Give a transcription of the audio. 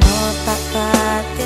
Nol tak